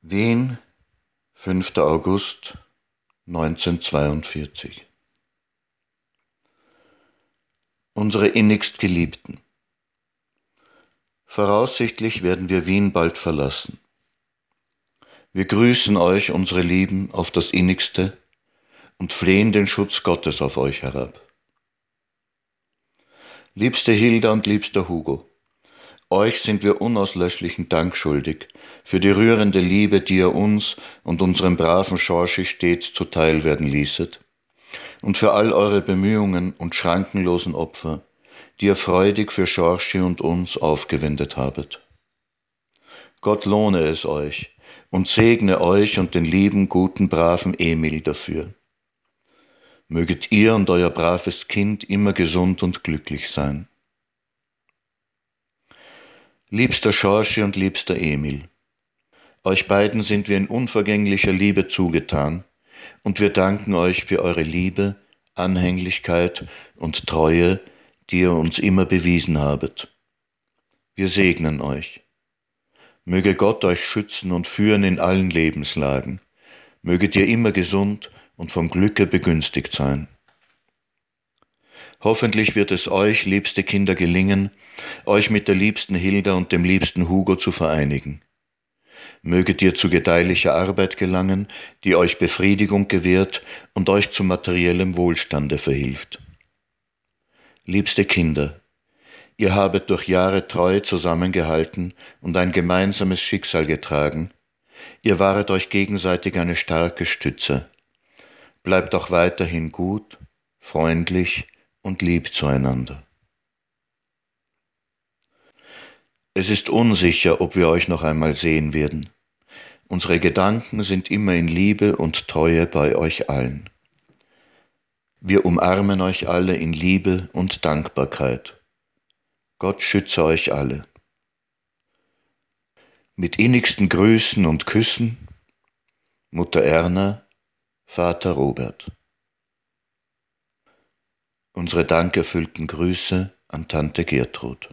Wien, 5. August 1942 Unsere innigst Geliebten Voraussichtlich werden wir Wien bald verlassen. Wir grüßen euch, unsere Lieben, auf das innigste und flehen den Schutz Gottes auf euch herab. Liebste Hilda und liebster Hugo, euch sind wir unauslöschlichen Dank schuldig für die rührende Liebe, die ihr uns und unserem braven Schorschi stets zuteil werden ließet, und für all eure Bemühungen und schrankenlosen Opfer, die ihr freudig für Schorschi und uns aufgewendet habet. Gott lohne es euch und segne euch und den lieben, guten, braven Emil dafür. Möget ihr und euer braves Kind immer gesund und glücklich sein. Liebster Schorschi und liebster Emil, euch beiden sind wir in unvergänglicher Liebe zugetan, und wir danken euch für eure Liebe, Anhänglichkeit und Treue, die ihr uns immer bewiesen habet. Wir segnen euch. Möge Gott euch schützen und führen in allen Lebenslagen. Möget ihr immer gesund und vom Glücke begünstigt sein. Hoffentlich wird es euch, liebste Kinder, gelingen, euch mit der liebsten Hilda und dem liebsten Hugo zu vereinigen. Möget ihr zu gedeihlicher Arbeit gelangen, die euch Befriedigung gewährt und euch zu materiellem Wohlstande verhilft. Liebste Kinder, ihr habet durch Jahre treu zusammengehalten und ein gemeinsames Schicksal getragen, ihr waret euch gegenseitig eine starke Stütze. Bleibt auch weiterhin gut, freundlich, und lieb zueinander. Es ist unsicher, ob wir euch noch einmal sehen werden. Unsere Gedanken sind immer in Liebe und Treue bei euch allen. Wir umarmen euch alle in Liebe und Dankbarkeit. Gott schütze euch alle. Mit innigsten Grüßen und Küssen, Mutter Erna, Vater Robert. Unsere dankerfüllten Grüße an Tante Gertrud.